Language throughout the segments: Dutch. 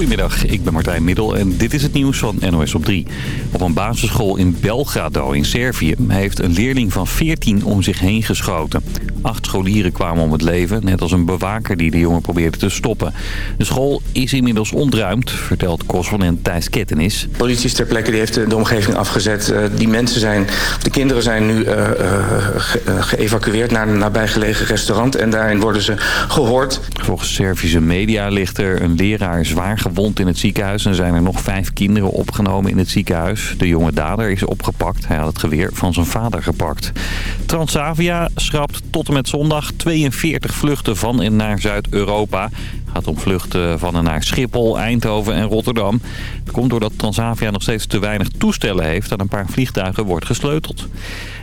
Goedemiddag, ik ben Martijn Middel en dit is het nieuws van NOS op 3. Op een basisschool in Belgrado in Servië heeft een leerling van 14 om zich heen geschoten. Acht scholieren kwamen om het leven, net als een bewaker die de jongen probeerde te stoppen. De school is inmiddels ontruimd, vertelt correspondent Thijs Kettenis. Politie is ter plekke, die heeft de omgeving afgezet. Eh, die mensen zijn, de kinderen zijn nu uh, ge geëvacueerd naar een nabijgelegen restaurant en daarin worden ze gehoord. Volgens Servische media ligt er een leraar zwaar gewond in het ziekenhuis en zijn er nog vijf kinderen opgenomen in het ziekenhuis. De jonge dader is opgepakt. Hij had het geweer van zijn vader gepakt. Transavia schrapt tot met zondag 42 vluchten van en naar Zuid-Europa. Gaat om vluchten van en naar Schiphol, Eindhoven en Rotterdam. Dat komt doordat Transavia nog steeds te weinig toestellen heeft. Aan een paar vliegtuigen wordt gesleuteld.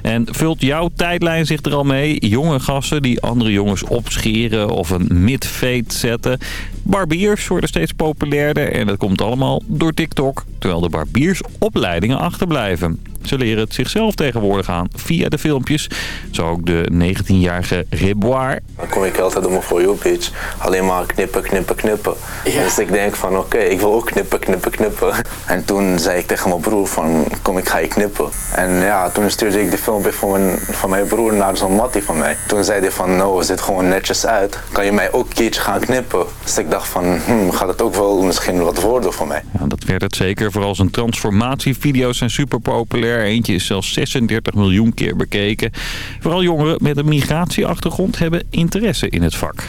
En vult jouw tijdlijn zich er al mee? Jonge gasten die andere jongens opscheren of een mid-fade zetten. Barbiers worden steeds populairder en dat komt allemaal door TikTok. Terwijl de barbiersopleidingen achterblijven. Ze leren het zichzelf tegenwoordig aan via de filmpjes. Zo ook de 19-jarige Reboir. Dan kom ik altijd op mijn For You page. Alleen maar knippen, knippen, knippen. Dus ik denk van oké, ik wil ook knippen, knippen, knippen. En toen zei ik tegen mijn broer van kom ik ga je knippen. En ja, toen stuurde ik de filmpje van mijn, van mijn broer naar zo'n mattie van mij. Toen zei hij van nou, zit gewoon netjes uit. Kan je mij ook een keertje gaan knippen? Dus ik dacht van hmm, gaat het ook wel misschien wat worden voor mij. Ja, dat werd het zeker. Vooral zijn transformatievideo's zijn super populair. Eentje is zelfs 36 miljoen keer bekeken. Vooral jongeren met een migratieachtergrond hebben interesse in het vak.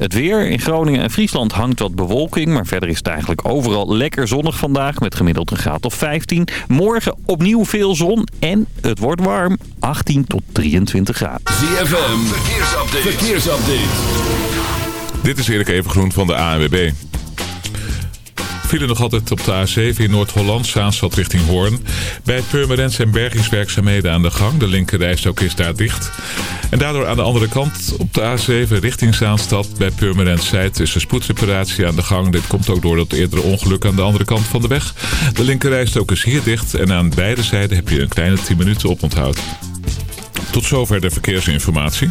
Het weer in Groningen en Friesland hangt wat bewolking. Maar verder is het eigenlijk overal lekker zonnig vandaag. Met gemiddeld een graad of 15. Morgen opnieuw veel zon. En het wordt warm. 18 tot 23 graden. ZFM. Verkeersupdate. Verkeersupdate. Dit is Erik Evengroen van de ANWB file nog altijd op de A7 in Noord-Holland, Zaanstad richting Hoorn. Bij Purmerend zijn bergingswerkzaamheden aan de gang. De linkerrijstok is daar dicht. En daardoor aan de andere kant op de A7 richting Zaanstad bij Purmerend Zuid is een spoedreparatie aan de gang. Dit komt ook door dat eerdere ongeluk aan de andere kant van de weg. De linkerrijstok is hier dicht en aan beide zijden heb je een kleine 10 minuten op onthoud. Tot zover de verkeersinformatie.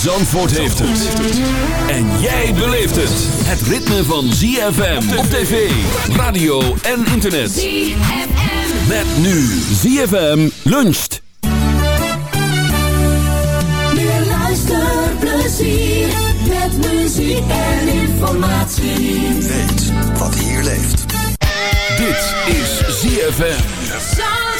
Zandvoort heeft het. En jij beleeft het. Het ritme van ZFM op tv, radio en internet. ZFM. Met nu ZFM luncht. Meer luisterplezier. Met muziek en informatie. Weet wat hier leeft. Dit is ZFM.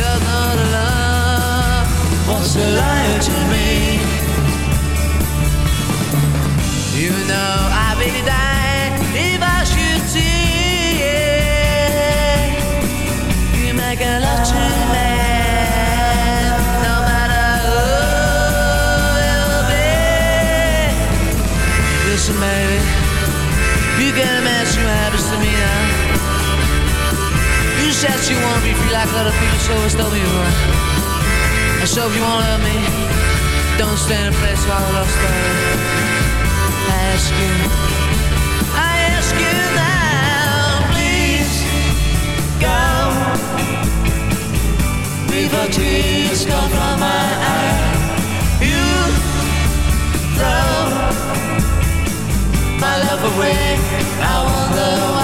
Said you got not love. What's the lie to me? You know said you want me free like other people, so it's told me right. And so if you wanna love me, don't stand in place while I lost I ask you, I ask you now, please go. Before tears come from my eyes, you throw my love away. I wonder why.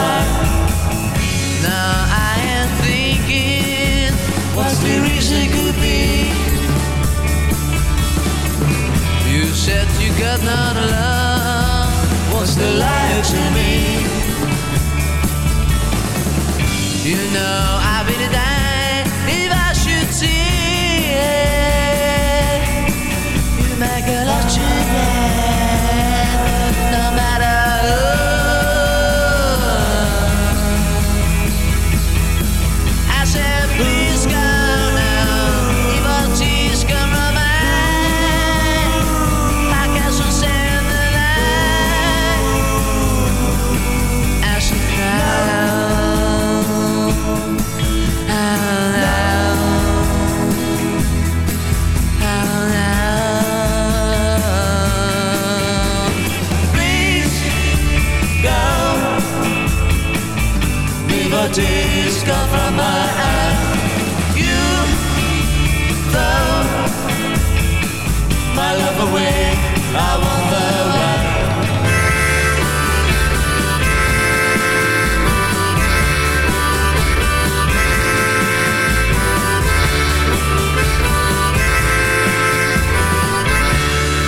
Said you got not love. What's the lie to me? You know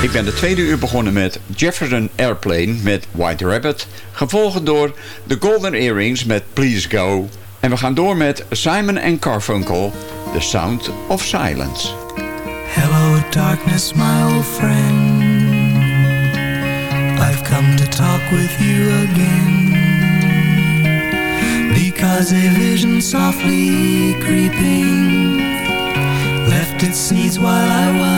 Ik ben de tweede uur begonnen met Jefferson Airplane met White Rabbit. Gevolgd door The Golden Earrings met Please Go. En we gaan door met Simon Carfunkel, The Sound of Silence. Hello, darkness, my old friend. I've come to talk with you again. Because a vision softly creeping left its seeds while I was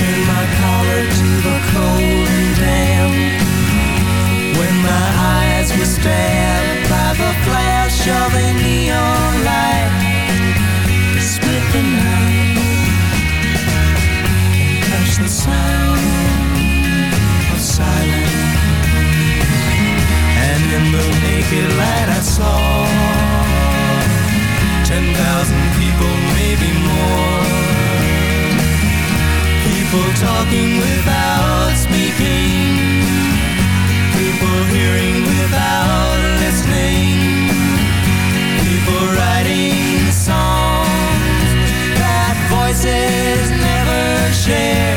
I turned my collar to the cold and damp. When my eyes were stabbed by the flash of a neon light, split the night and touched the sound of silence. And in the naked light I saw ten thousand people, maybe more. People talking without speaking. People hearing without listening. People writing songs that voices never shared.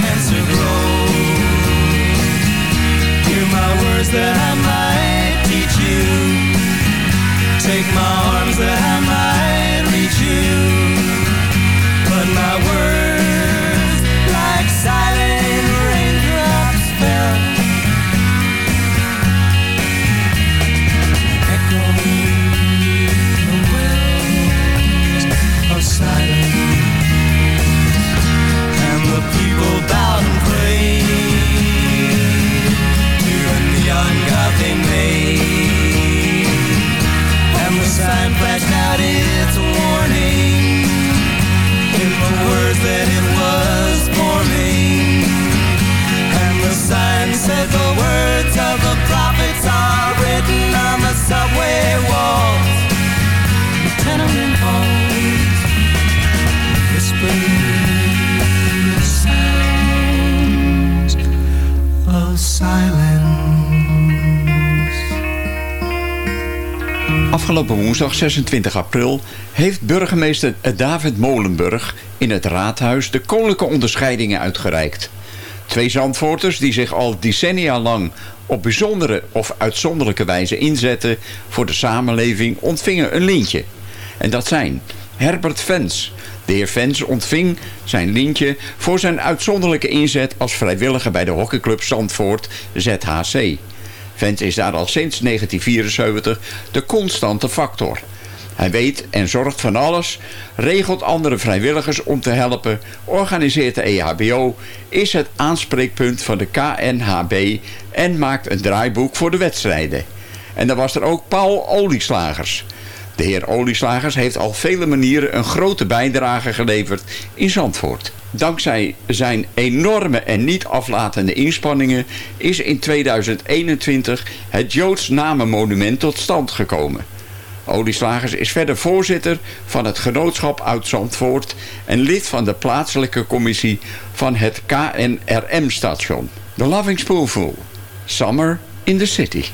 cancer grow. Hear my words that I might teach you. Take my arms that I Op woensdag 26 april heeft burgemeester David Molenburg in het raadhuis de koninklijke onderscheidingen uitgereikt. Twee Zandvoorters die zich al decennia lang op bijzondere of uitzonderlijke wijze inzetten voor de samenleving ontvingen een lintje. En dat zijn Herbert Vens. De heer Vens ontving zijn lintje voor zijn uitzonderlijke inzet als vrijwilliger bij de hockeyclub Zandvoort ZHC. Vent is daar al sinds 1974 de constante factor. Hij weet en zorgt van alles, regelt andere vrijwilligers om te helpen, organiseert de EHBO, is het aanspreekpunt van de KNHB en maakt een draaiboek voor de wedstrijden. En dan was er ook Paul Olieslagers. De heer Olieslagers heeft al vele manieren een grote bijdrage geleverd in Zandvoort. Dankzij zijn enorme en niet aflatende inspanningen is in 2021 het Joods Namenmonument tot stand gekomen. Olieslagers is verder voorzitter van het genootschap uit Zandvoort en lid van de plaatselijke commissie van het KNRM-station. The Loving Spoonful, Summer in the City.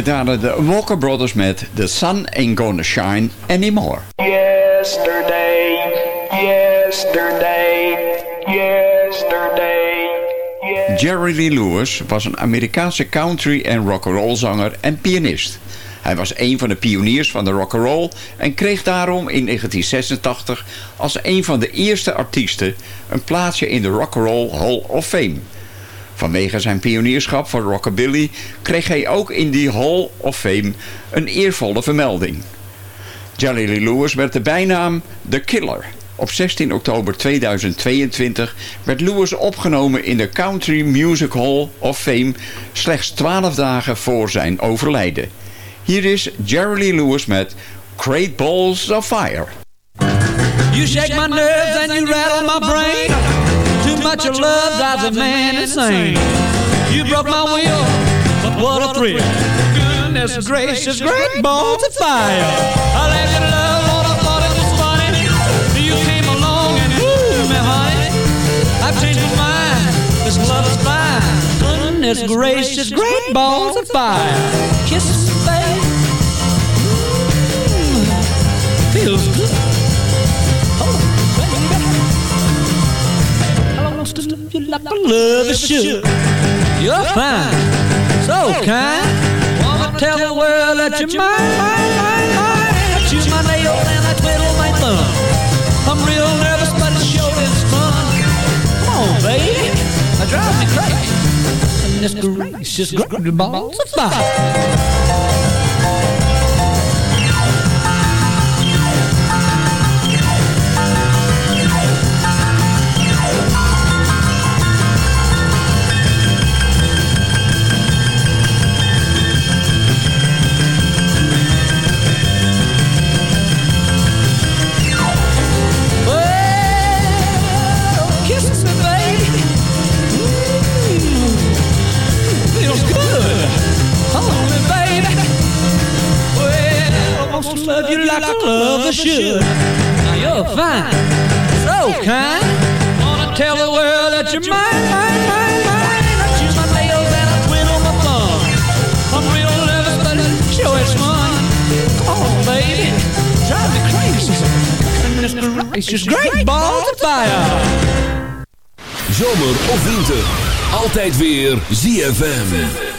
A Dit waren de Walker Brothers met The Sun Ain't Gonna Shine Anymore. Yesterday, yesterday, yesterday, Jerry Lee Lewis was een Amerikaanse country- en rock'n'roll zanger en pianist. Hij was een van de pioniers van de rock'n'roll en kreeg daarom in 1986 als een van de eerste artiesten een plaatsje in de Rock'n'Roll Hall of Fame. Vanwege zijn pionierschap van rockabilly kreeg hij ook in die Hall of Fame een eervolle vermelding. Jerry Lee Lewis werd de bijnaam The Killer. Op 16 oktober 2022 werd Lewis opgenomen in de Country Music Hall of Fame slechts 12 dagen voor zijn overlijden. Hier is Jerry Lee Lewis met Great Balls of Fire. You shake my nerves and you rattle my brain. Much of love drives a man insane. You broke my will, but what a thrill. Goodness gracious, great balls of fire. I let you love what I thought it was funny. You came along and woo me, honey. I've changed my mind. This love is fine. Goodness gracious, great balls of fire. Kisses, babe. Mm, Feels good. Like a lover should. You're fine, so kind. Wanna tell the world that you're mine, mine, mine, mine. I chew my nails and I twiddle my thumb. I'm real nervous, but it sure is fun. Come on, baby, I drive me crazy. And this gracious great balls of fire. Lover should. Now you're fine, so kind. Wanna tell the world that you're mine, mine, mine, mine. I choose my nails and I twiddle my thumb. I'm real nervous, but it sure is fun. Come on, baby, drive me crazy. Goodness gracious, great balls of fire. Zomer of winter, altijd weer ZFM.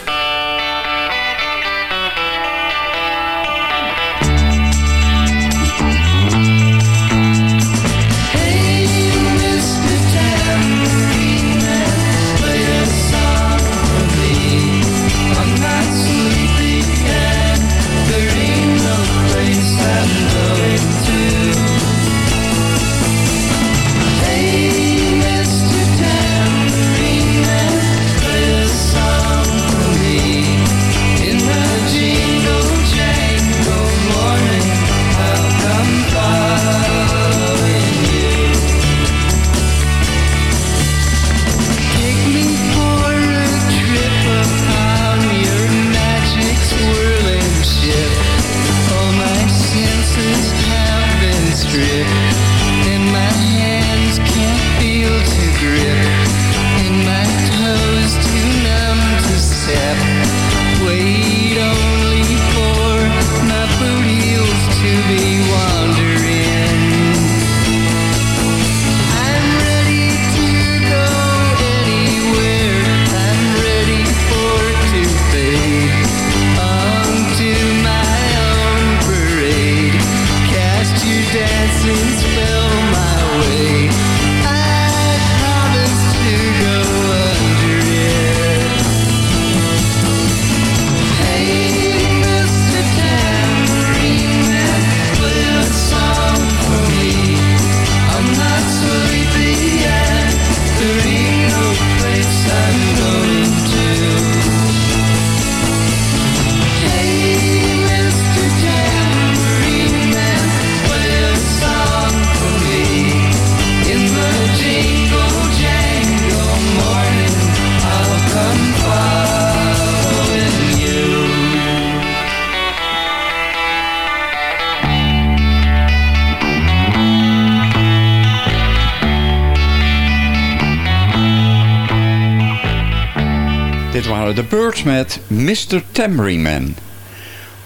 Met Mr. Tambourine.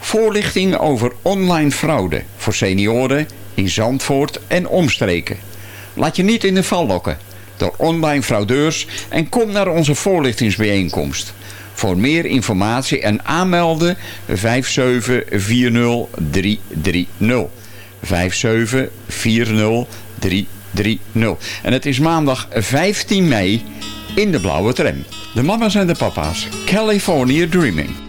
Voorlichting over online fraude voor senioren in Zandvoort en omstreken. Laat je niet in de val lokken door online fraudeurs en kom naar onze voorlichtingsbijeenkomst. Voor meer informatie en aanmelden 5740330. 5740330. En het is maandag 15 mei in de blauwe tram. De mama's en de papa's. California Dreaming.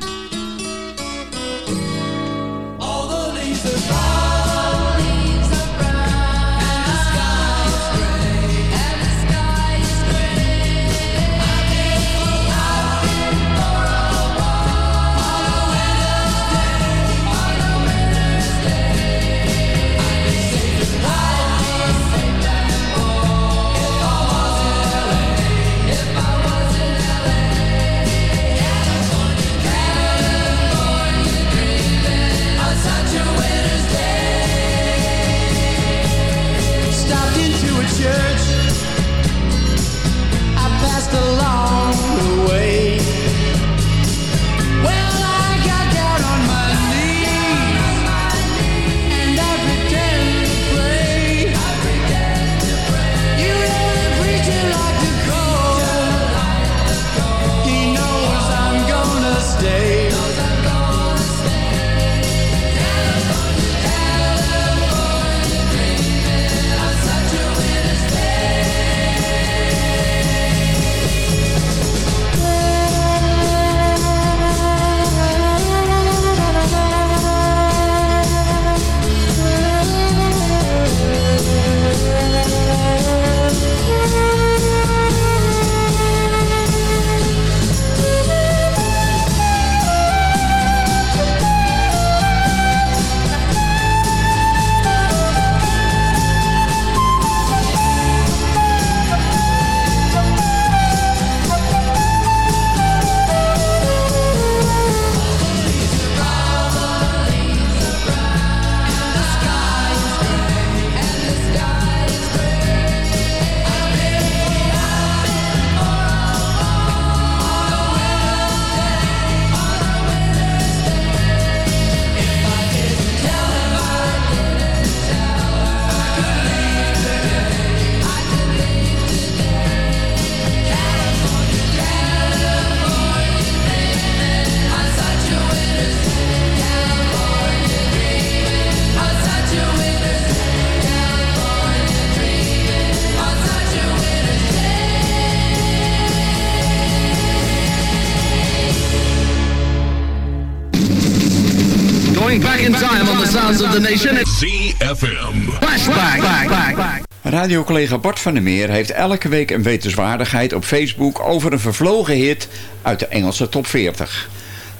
The nation. ZFM. Flashback. Radiocollega Bart van der Meer heeft elke week een wetenswaardigheid op Facebook over een vervlogen hit uit de Engelse top 40.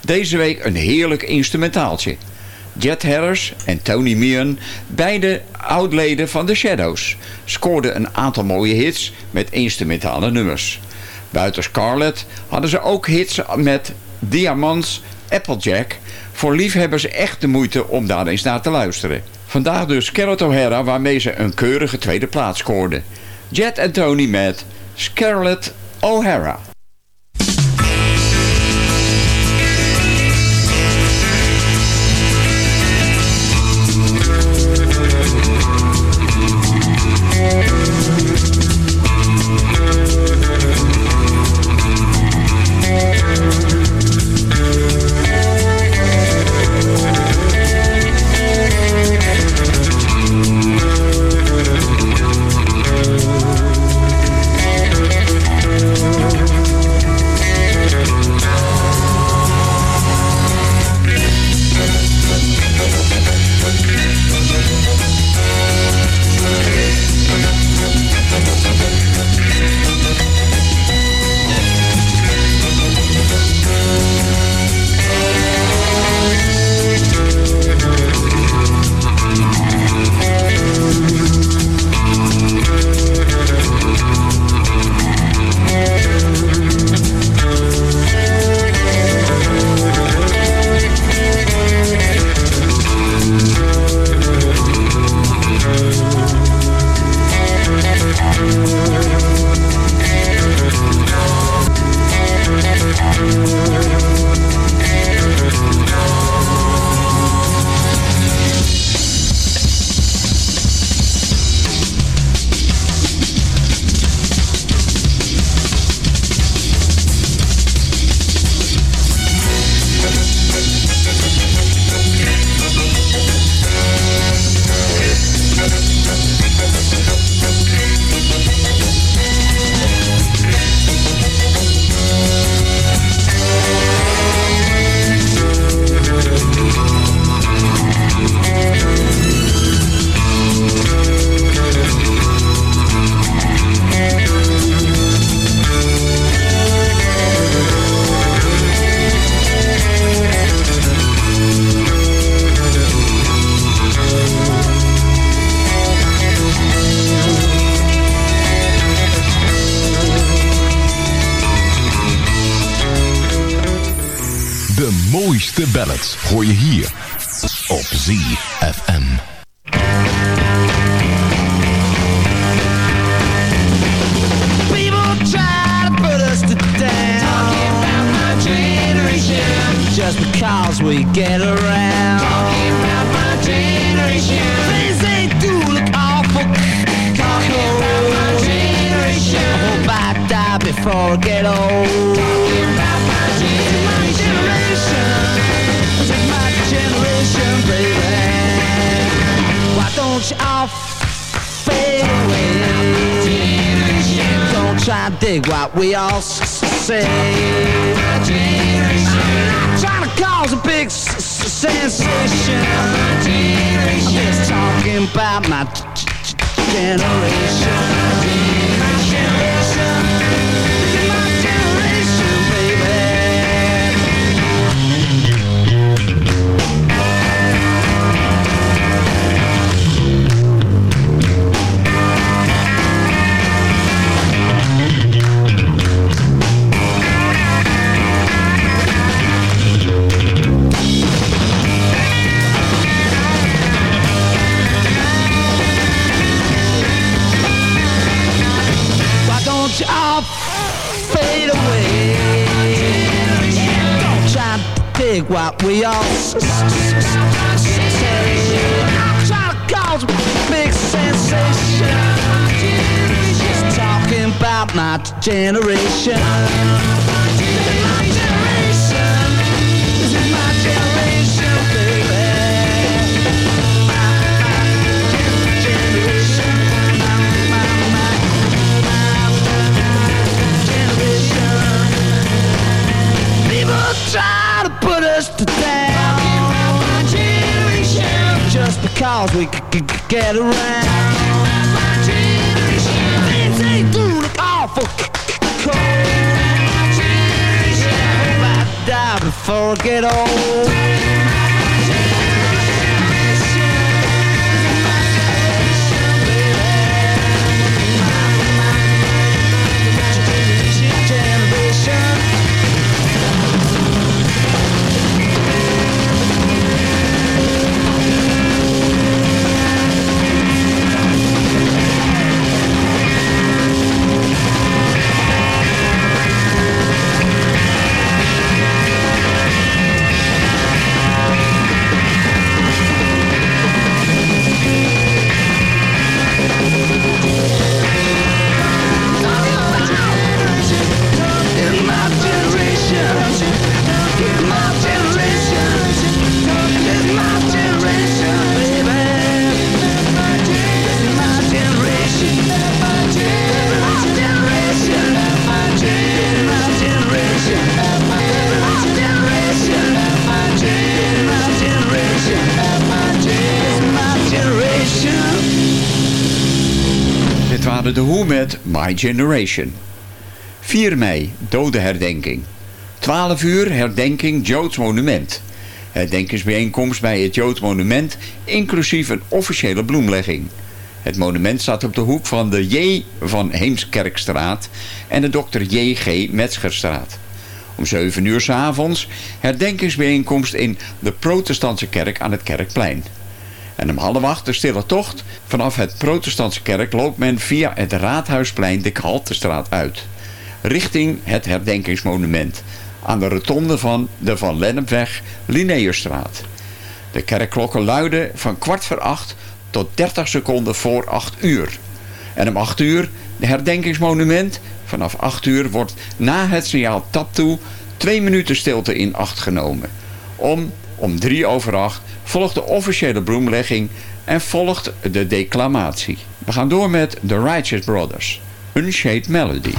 Deze week een heerlijk instrumentaaltje. Jet Harris en Tony Meehan, beide oudleden van The Shadows, scoorden een aantal mooie hits met instrumentale nummers. Buiten Scarlett hadden ze ook hits met Diamonds, Applejack. Voor liefhebbers echt de moeite om daar eens naar te luisteren. Vandaag dus Scarlett O'Hara waarmee ze een keurige tweede plaats scoorde. Jet en Tony met Scarlett O'Hara. De mooiste ballads hoor je hier op ZFM. Just because we get around. Talking about my generation. Things they do look awful. Talking about my generation. I hope I die before I get old. Try and dig what we all say. Trying to cause a big sensation. I'm just talking about. My generation. think what we all Big sensation. Talking about my generation. we could get around. My generation, ain't. My generation, hope I die before I get old. Waren de Who met My Generation. 4 mei, dodenherdenking. 12 uur, herdenking Joods monument. Herdenkingsbijeenkomst bij het Joods monument, inclusief een officiële bloemlegging. Het monument staat op de hoek van de J. van Heemskerkstraat en de Dr. J.G. Metzgerstraat. Om 7 uur 's avonds herdenkingsbijeenkomst in de protestantse kerk aan het Kerkplein. En om half acht de stille tocht. Vanaf het protestantse kerk loopt men via het Raadhuisplein de Haltestraat uit. Richting het herdenkingsmonument. Aan de rotonde van de Van Lennepweg Linnaeusstraat. De kerkklokken luiden van kwart voor acht tot 30 seconden voor 8 uur. En om 8 uur de herdenkingsmonument. Vanaf 8 uur wordt na het signaal tap toe twee minuten stilte in acht genomen. Om, om drie over acht volgt de officiële bloemlegging en volgt de declamatie. We gaan door met The Righteous Brothers. Unshade Melody.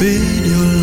been your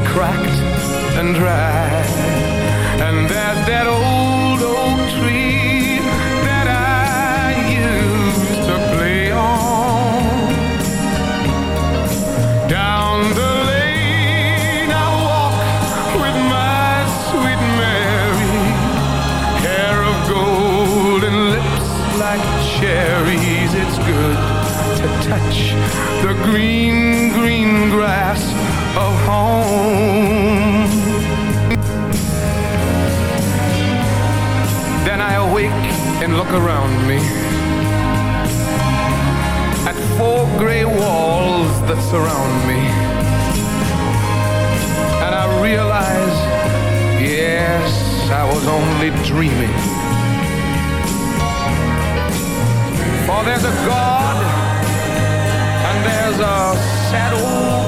cracked and dry. And there's that old oak tree that I used to play on. Down the lane I walk with my sweet Mary, hair of gold and lips like cherries. It's good to touch the green, green grass home. Then I awake and look around me at four gray walls that surround me. And I realize, yes, I was only dreaming. For there's a God and there's a sad old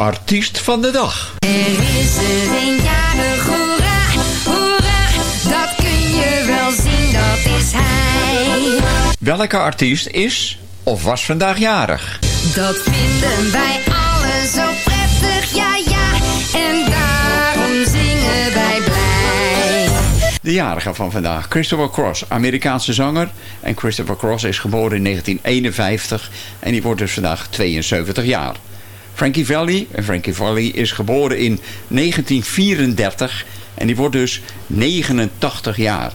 artiest van de dag. Er is er een jarig, hoera, hoera, dat kun je wel zien, dat is hij. Welke artiest is of was vandaag jarig? Dat vinden wij allen zo prettig, ja ja, en daarom zingen wij blij. De jarige van vandaag, Christopher Cross, Amerikaanse zanger. En Christopher Cross is geboren in 1951 en die wordt dus vandaag 72 jaar. Frankie Valli, en Frankie Valli is geboren in 1934 en die wordt dus 89 jaar.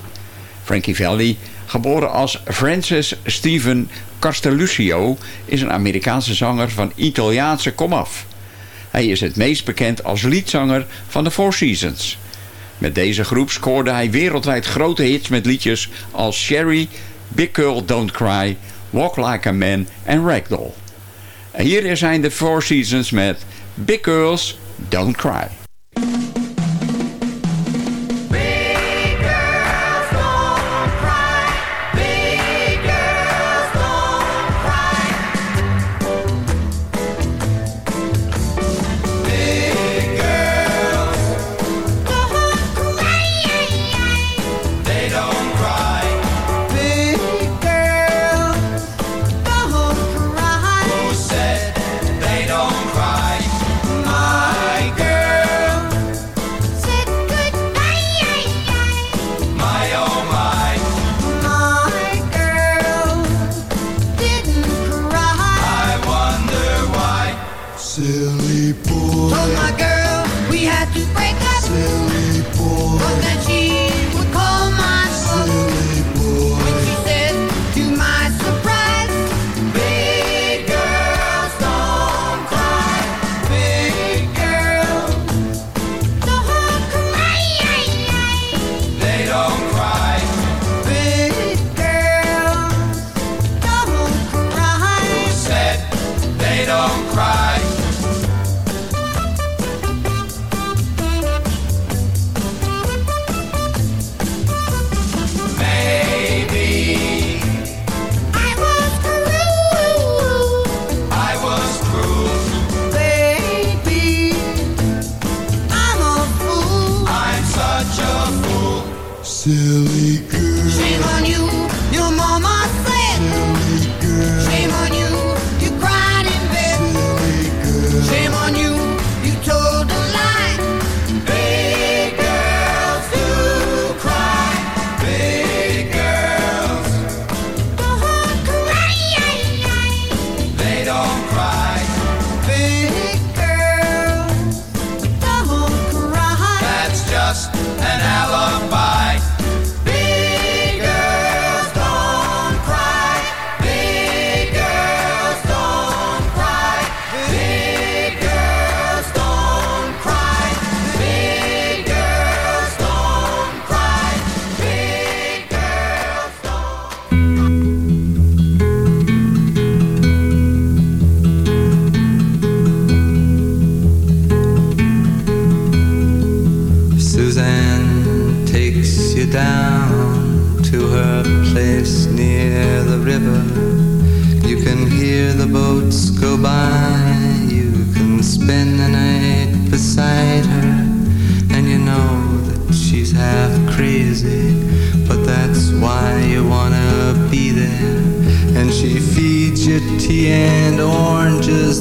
Frankie Valli, geboren als Francis Steven Castelluccio, is een Amerikaanse zanger van Italiaanse komaf. Hij is het meest bekend als liedzanger van de Four Seasons. Met deze groep scoorde hij wereldwijd grote hits met liedjes als Sherry, Big Girl Don't Cry, Walk Like a Man en Ragdoll. Hier zijn de Four Seasons met Big Girls Don't Cry.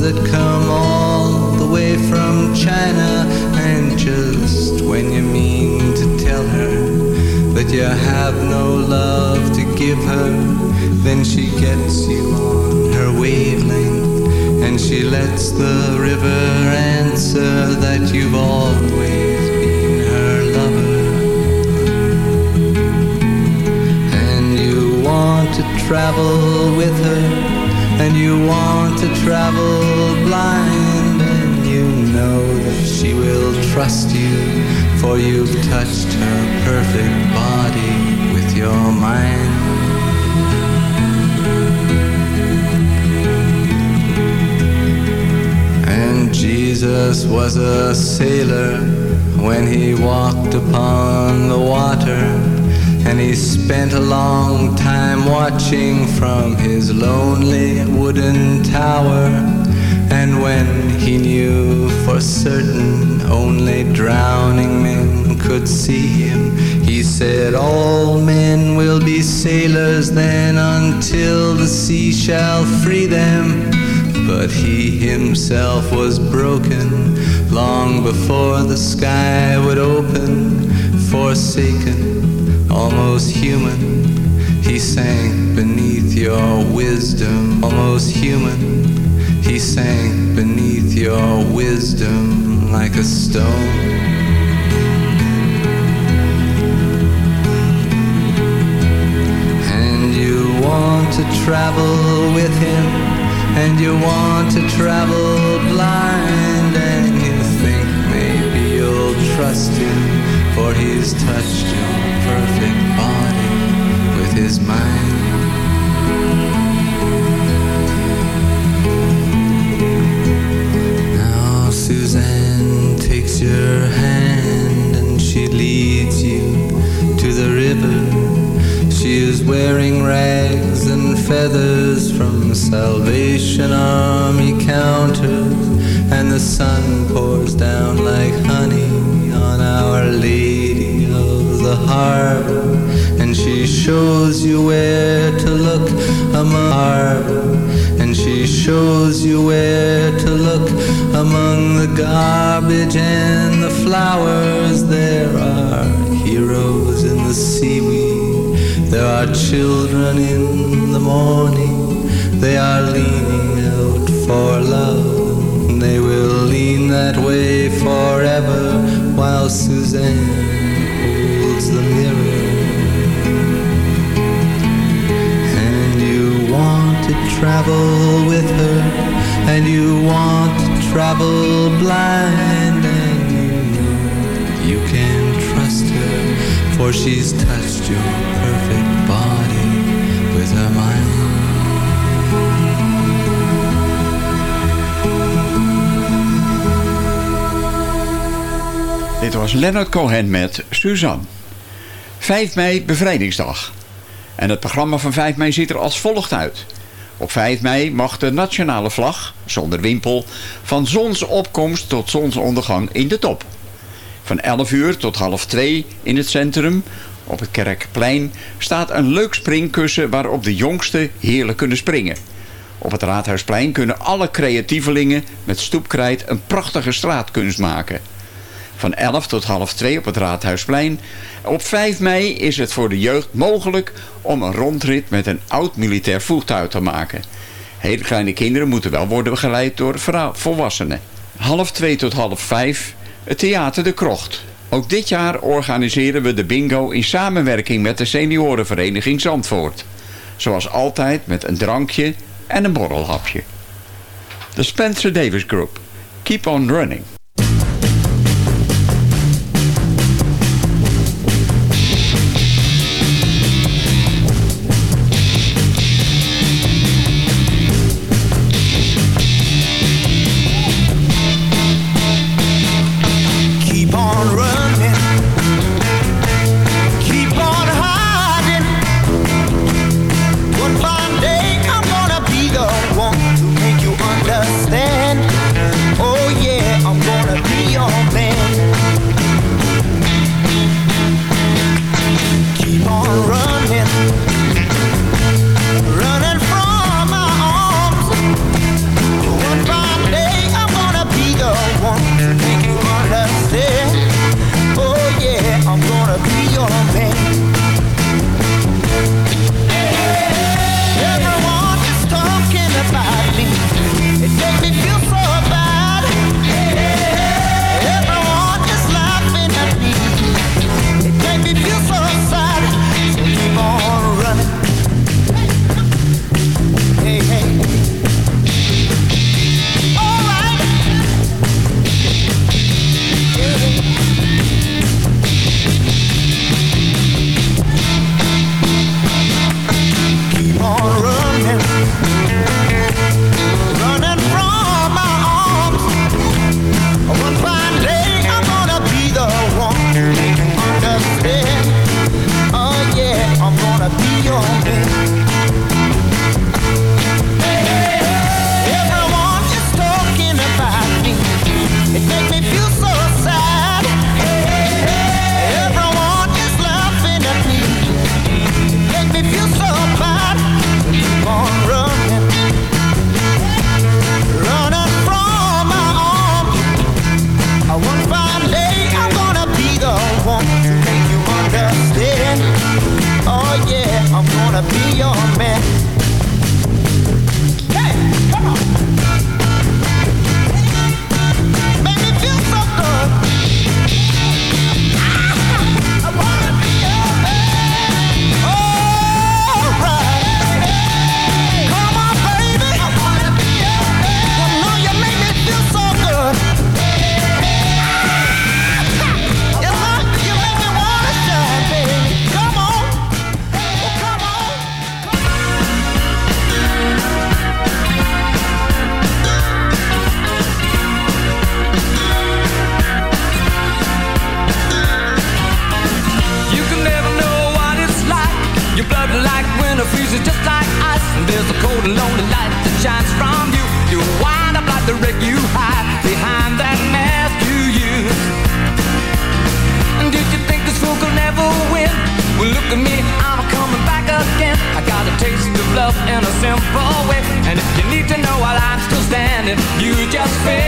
That come all the way from China. And just when you mean to tell her that you have no love to give her, then she gets you on her wavelength. And she lets the river answer that you've always been her lover. And you want to travel with her, and you want to travel blind, and you know that she will trust you, for you've touched her perfect body with your mind. And Jesus was a sailor when he walked upon the water. And he spent a long time watching from his lonely wooden tower. And when he knew For certain, only drowning men could see him. He said, All men will be sailors then until the sea shall free them. But he himself was broken long before the sky would open. Forsaken, almost human, he sank beneath your wisdom. Almost human, he sank beneath your wisdom like a stone. And you want to travel with him, and you want to travel blind, and you think maybe you'll trust him, for he's touched your children in the morning, they are leaning out for love, they will lean that way forever while Suzanne holds the mirror. And you want to travel with her, and you want to travel blind, and you know you can trust her, for she's touched your Dit was Leonard Cohen met Suzanne. 5 mei, bevrijdingsdag. En het programma van 5 mei ziet er als volgt uit. Op 5 mei mag de nationale vlag, zonder wimpel, van zonsopkomst tot zonsondergang in de top. Van 11 uur tot half 2 in het centrum, op het Kerkplein, staat een leuk springkussen waarop de jongsten heerlijk kunnen springen. Op het Raadhuisplein kunnen alle creatievelingen met stoepkrijt een prachtige straatkunst maken. Van 11 tot half 2 op het Raadhuisplein. Op 5 mei is het voor de jeugd mogelijk om een rondrit met een oud militair voertuig te maken. Hele kleine kinderen moeten wel worden begeleid door volwassenen. Half 2 tot half 5 het Theater de Krocht. Ook dit jaar organiseren we de bingo in samenwerking met de seniorenvereniging Zandvoort. Zoals altijd met een drankje en een borrelhapje. De Spencer Davis Group. Keep on running. You just fail.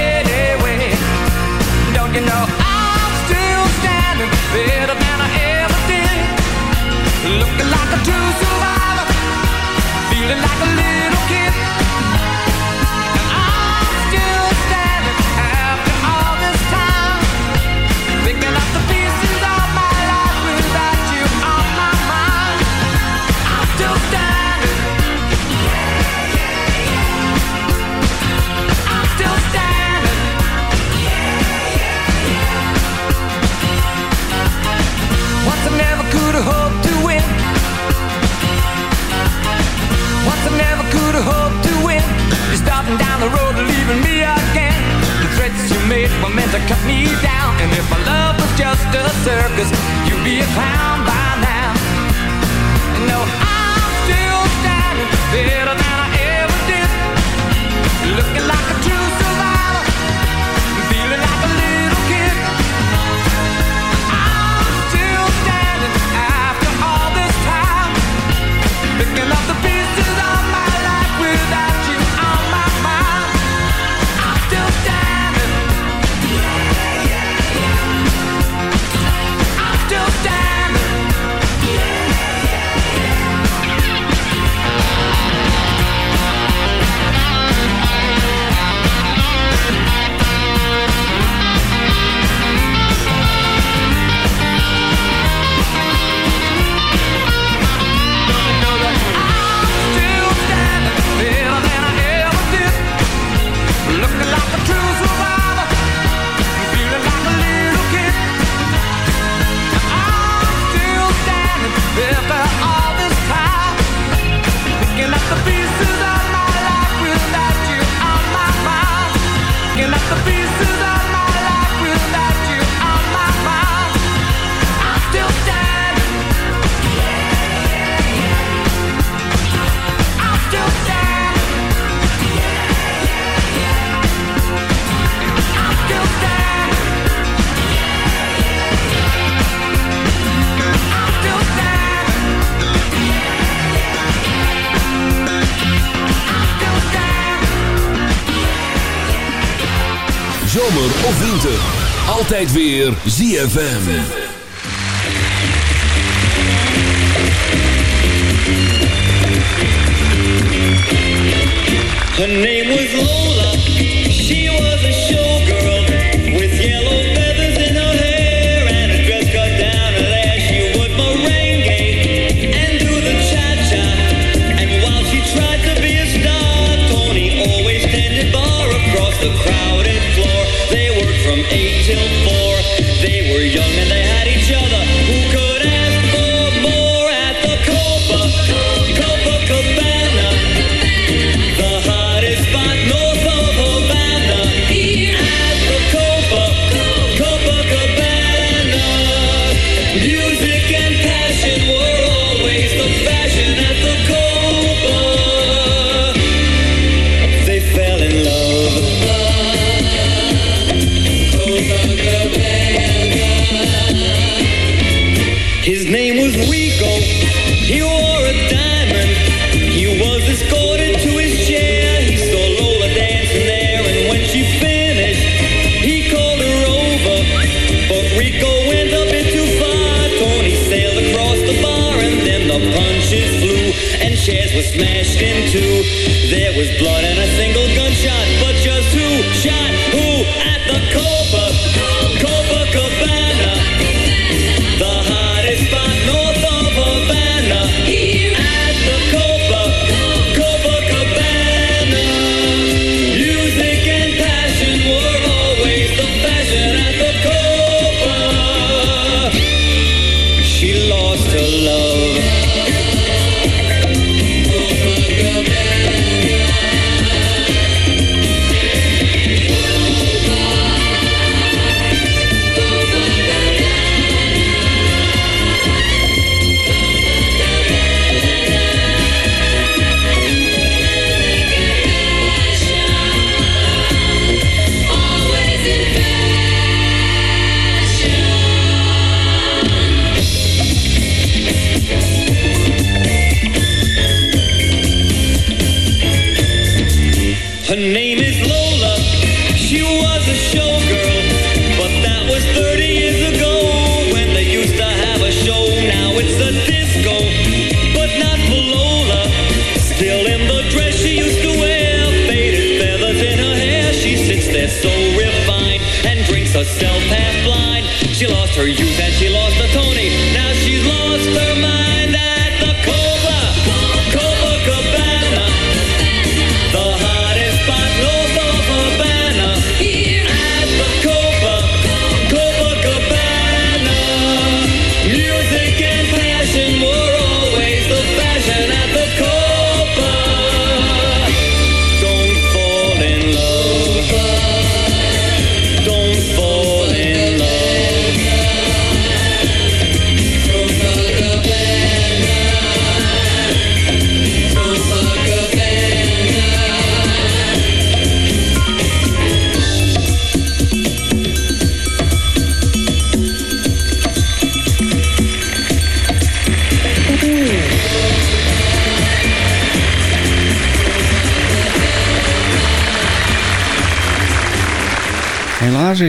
of winter. Altijd weer ZFM. Her name was Lola. She was a show. and chairs were smashed into. There was blood and a single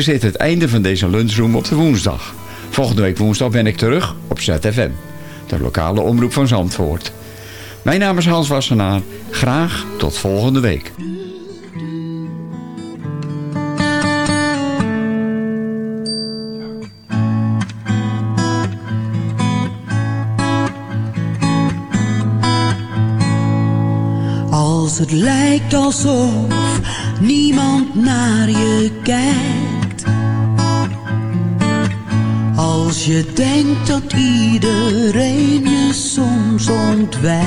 Dit het einde van deze lunchroom op de woensdag. Volgende week woensdag ben ik terug op ZFM, de lokale omroep van Zandvoort. Mijn naam is Hans Wassenaar. Graag tot volgende week. Als het lijkt alsof niemand naar je kijkt. Als je denkt dat iedereen je soms ontwijkt.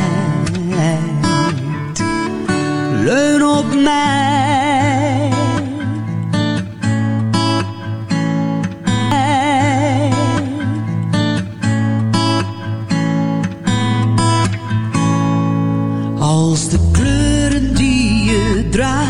Leun op mij. Als de kleuren die je draagt